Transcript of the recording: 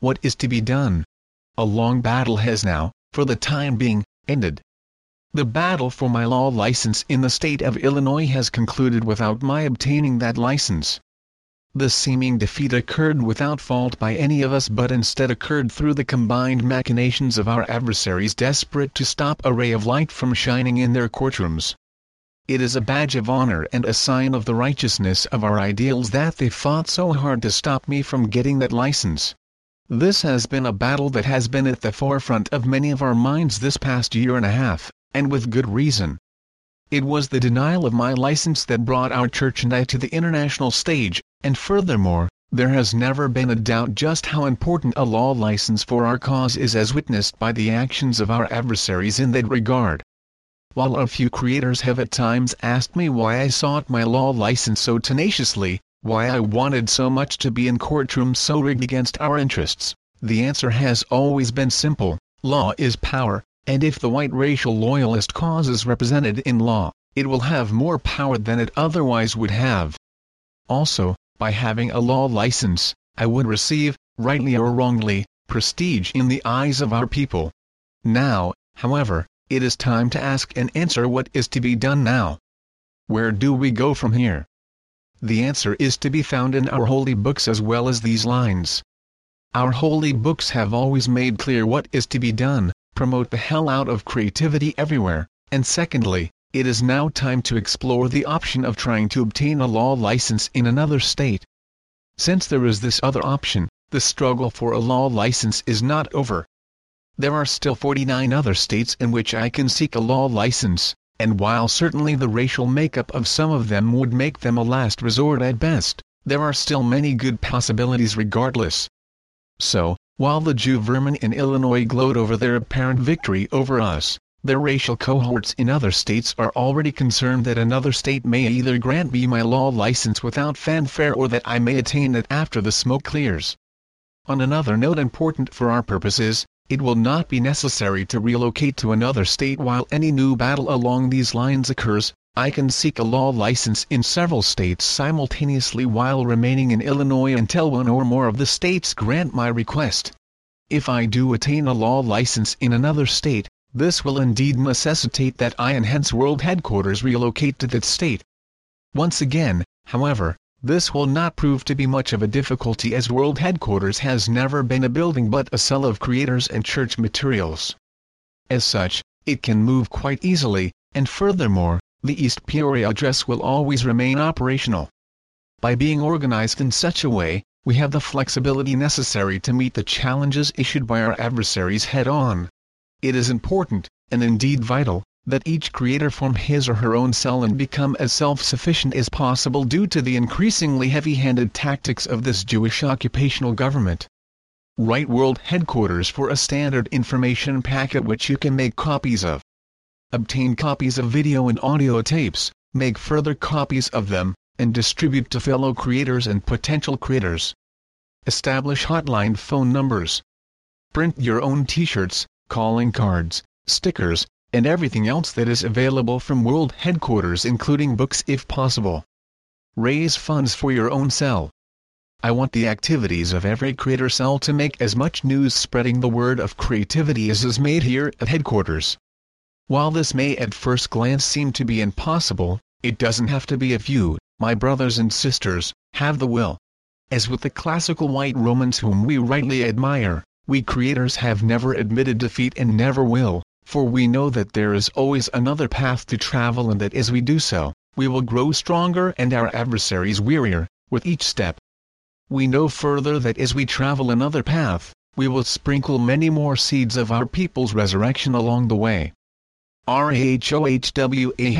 what is to be done? A long battle has now, for the time being, ended. The battle for my law license in the state of Illinois has concluded without my obtaining that license. The seeming defeat occurred without fault by any of us but instead occurred through the combined machinations of our adversaries desperate to stop a ray of light from shining in their courtrooms. It is a badge of honor and a sign of the righteousness of our ideals that they fought so hard to stop me from getting that license. This has been a battle that has been at the forefront of many of our minds this past year and a half, and with good reason. It was the denial of my license that brought our church and I to the international stage, and furthermore, there has never been a doubt just how important a law license for our cause is as witnessed by the actions of our adversaries in that regard. While a few creators have at times asked me why I sought my law license so tenaciously, why I wanted so much to be in courtrooms so rigged against our interests, the answer has always been simple, law is power, and if the white racial loyalist cause is represented in law, it will have more power than it otherwise would have. Also, by having a law license, I would receive, rightly or wrongly, prestige in the eyes of our people. Now, however, it is time to ask and answer what is to be done now. Where do we go from here? The answer is to be found in our holy books as well as these lines. Our holy books have always made clear what is to be done, promote the hell out of creativity everywhere, and secondly, it is now time to explore the option of trying to obtain a law license in another state. Since there is this other option, the struggle for a law license is not over. There are still 49 other states in which I can seek a law license, and while certainly the racial makeup of some of them would make them a last resort at best, there are still many good possibilities regardless. So, while the Jew vermin in Illinois gloat over their apparent victory over us, their racial cohorts in other states are already concerned that another state may either grant me my law license without fanfare or that I may attain it after the smoke clears. On another note important for our purposes, it will not be necessary to relocate to another state while any new battle along these lines occurs, I can seek a law license in several states simultaneously while remaining in Illinois until one or more of the states grant my request. If I do attain a law license in another state, this will indeed necessitate that I and hence World Headquarters relocate to that state. Once again, however, this will not prove to be much of a difficulty as World Headquarters has never been a building but a cell of creators and church materials. As such, it can move quite easily, and furthermore, the East Peoria address will always remain operational. By being organized in such a way, we have the flexibility necessary to meet the challenges issued by our adversaries head-on. It is important, and indeed vital, that each creator form his or her own cell and become as self-sufficient as possible due to the increasingly heavy-handed tactics of this Jewish occupational government. Write World Headquarters for a standard information packet which you can make copies of obtain copies of video and audio tapes, make further copies of them, and distribute to fellow creators and potential creators. Establish hotline phone numbers. Print your own t-shirts, calling cards, stickers, and everything else that is available from World Headquarters including books if possible. Raise funds for your own cell. I want the activities of every creator cell to make as much news spreading the word of creativity as is made here at headquarters. While this may at first glance seem to be impossible, it doesn't have to be if you, my brothers and sisters, have the will. As with the classical white Romans whom we rightly admire, we creators have never admitted defeat and never will, for we know that there is always another path to travel and that as we do so, we will grow stronger and our adversaries wearier, with each step. We know further that as we travel another path, we will sprinkle many more seeds of our people's resurrection along the way. RAHOWA